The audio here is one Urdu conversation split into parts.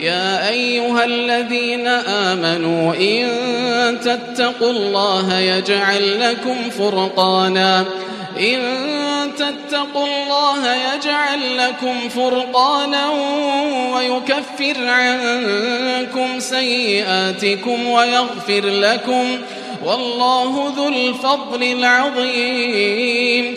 يا أيها الذين آمنوا إن تتقوا الله يجعل لكم فرقانا. إن تتقوا الله يجعل لكم فرقانا ويكفر عنكم سيئاتكم ويغفر لكم. والله ذو الفضل العظيم.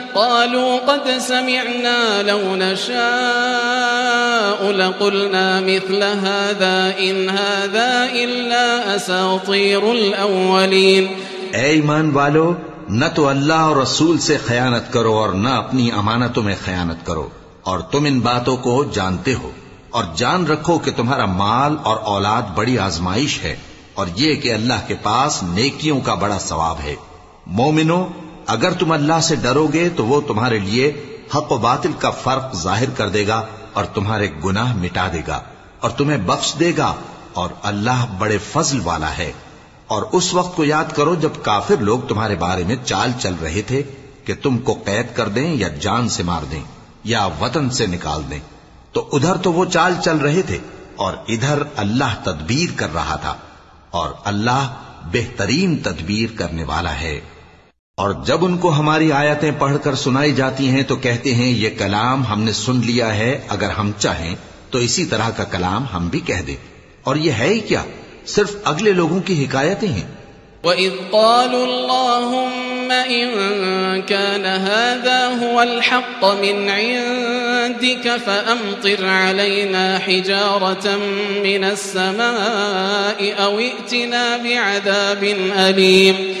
قالوا قد سمعنا لو نشاء لقلنا مثل هذا إن هذا إلا أساطير الأولين. اے ایمان والو، نہ تو اللہ اور رسول سے خیانت کرو اور نہ اپنی امانتوں میں خیانت کرو، اور تم ان باتوں کو جانتے ہو، اور جان رکھو کہ تمہارا مال اور اولاد بڑی آزمائش ہے، اور یہ کہ اللہ کے پاس نیکیوں کا بڑا ثواب ہے۔ مومنو اگر تم اللہ سے ڈرو گے تو وہ تمہارے لیے حق و باطل کا فرق ظاہر کر دے گا اور تمہارے گناہ مٹا دے گا اور تمہیں بخش دے گا اور اللہ بڑے فضل والا ہے۔ اور اس وقت کو یاد کرو جب کافر لوگ تمہارے بارے میں چال چل رہے تھے کہ تم کو قید کر دیں یا جان سے مار دیں یا وطن سے نکال دیں۔ تو ادھر تو وہ چال چل رہے تھے اور ادھر اللہ تدبیر کر رہا تھا اور اللہ بہترین تدبیر کرنے والا ہے۔ اور جب ان کو ہماری آیتیں پڑھ کر سنائی جاتی ہیں تو کہتے ہیں، یہ کلام ہم نے سن لیا ہے، اگر ہم چاہیں تو اسی طرح کا کلام ہم بھی کہہ دیں۔ اور یہ ہے ہی کیا؟ صرف اگلے لوگوں کی حکایتیں ہیں۔ وَإِذْ قَالُوا اللَّهُمَّ إِن كَانَ هَذَا هُوَ الْحَقَّ مِنْ عِندِكَ فَأَمْطِرْ عَلَيْنَا حِجَارَةً مِنَ السَّمَاءِ أَوْ ائْتِنَا بِعَذَابٍ أَلِيمٍ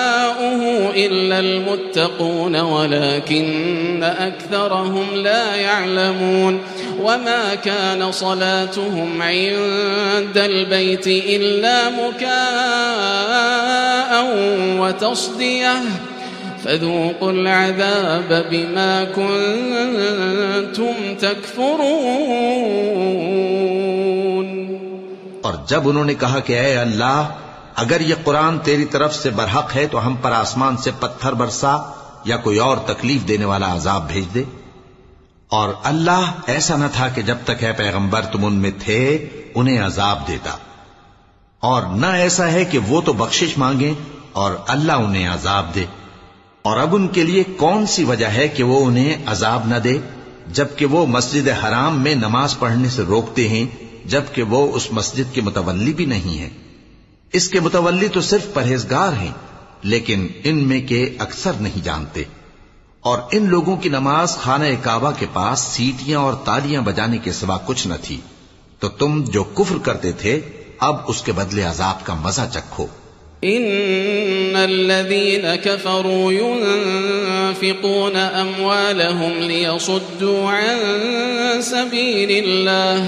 أولياؤه إلا المتقون ولكن أكثرهم لا يعلمون وما كان صلاتهم عند البيت إلا مكاء وتصديه فذوقوا العذاب بما كنتم تكفرون اور جب انہوں نے کہا کہ اے اللہ اگر یہ قرآن تیری طرف سے برحق ہے تو ہم پر آسمان سے پتھر برسا یا کوئی اور تکلیف دینے والا عذاب بھیج دے۔ اور اللہ ایسا نہ تھا کہ جب تک ہے پیغمبر تم ان میں تھے، انہیں عذاب دیتا۔ اور نہ ایسا ہے کہ وہ تو بخشش مانگیں اور اللہ انہیں عذاب دے۔ اور اب ان کے لیے کون سی وجہ ہے کہ وہ انہیں عذاب نہ دے؟ جبکہ وہ مسجد حرام میں نماز پڑھنے سے روکتے ہیں، جبکہ وہ اس مسجد کے متولی بھی نہیں ہیں۔ اس کے متولی تو صرف پرہیزگار ہیں، لیکن ان میں کے اکثر نہیں جانتے۔ اور ان لوگوں کی نماز خانہ کعبہ کے پاس سیٹیاں اور تالیاں بجانے کے سوا کچھ نہ تھی۔ تو تم جو کفر کرتے تھے، اب اس کے بدلے عذاب کا مزہ چکھو۔ إن الذين كفروا ينفقون أموالهم ليصدوا عن سبيل الله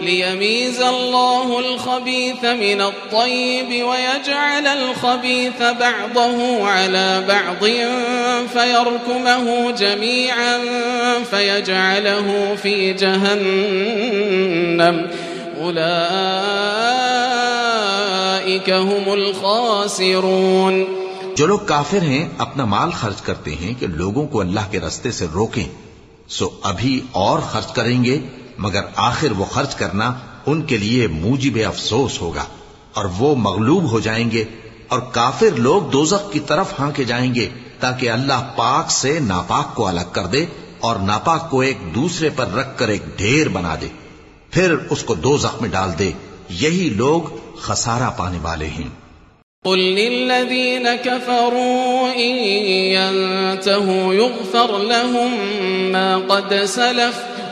ليميز الله الخبيث من الطيب ويجعل الخبيث بعضه على بعض فيركمه جميعا فيجعله في جهنم. أولئك هم الخاسرون. جو لوگ کافر ہیں، اپنا مال خرچ کرتے ہیں کہ لوگوں کو اللہ کے رستے سے روکیں، سو ابھی اور خرچ کریں گے۔ مگر آخر وہ خرچ کرنا ان کے لیے موجب افسوس ہوگا اور وہ مغلوب ہو جائیں گے اور کافر لوگ دوزخ کی طرف ہانکے جائیں گے تاکہ اللہ پاک سے ناپاک کو الگ کر دے اور ناپاک کو ایک دوسرے پر رکھ کر ایک ڈھیر بنا دے۔ پھر اس کو دو زخم ڈال دے۔ یہی لوگ خسارہ پانے والے ہیں۔ قل للذين كفروا إن ينتهوا يغفر لهم ما قد سلف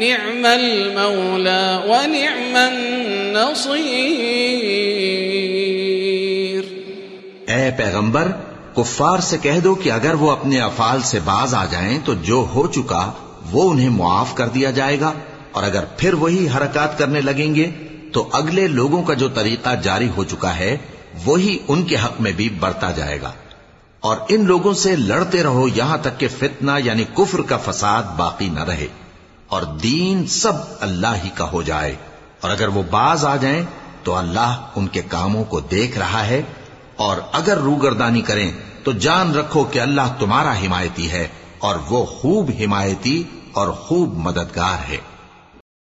نعم المولى ونعم النصير. اے پیغمبر، کفار سے کہہ دو کہ اگر وہ اپنے افعال سے باز آ جائیں تو جو ہو چکا، وہ انہیں معاف کر دیا جائے گا۔ اور اگر پھر وہی حرکات کرنے لگیں گے، تو اگلے لوگوں کا جو طریقہ جاری ہو چکا ہے، وہی ان کے حق میں بھی بڑھتا جائے گا۔ اور ان لوگوں سے لڑتے رہو یہاں تک کہ فتنہ یعنی کفر کا فساد باقی نہ رہے۔ اور دین سب اللہ ہی کا ہو جائے۔ اور اگر وہ باز آ جائیں تو اللہ ان کے کاموں کو دیکھ رہا ہے۔ اور اگر روگردانی کریں تو جان رکھو کہ اللہ تمہارا حمایتی ہے اور وہ خوب حمایتی اور خوب مددگار ہے۔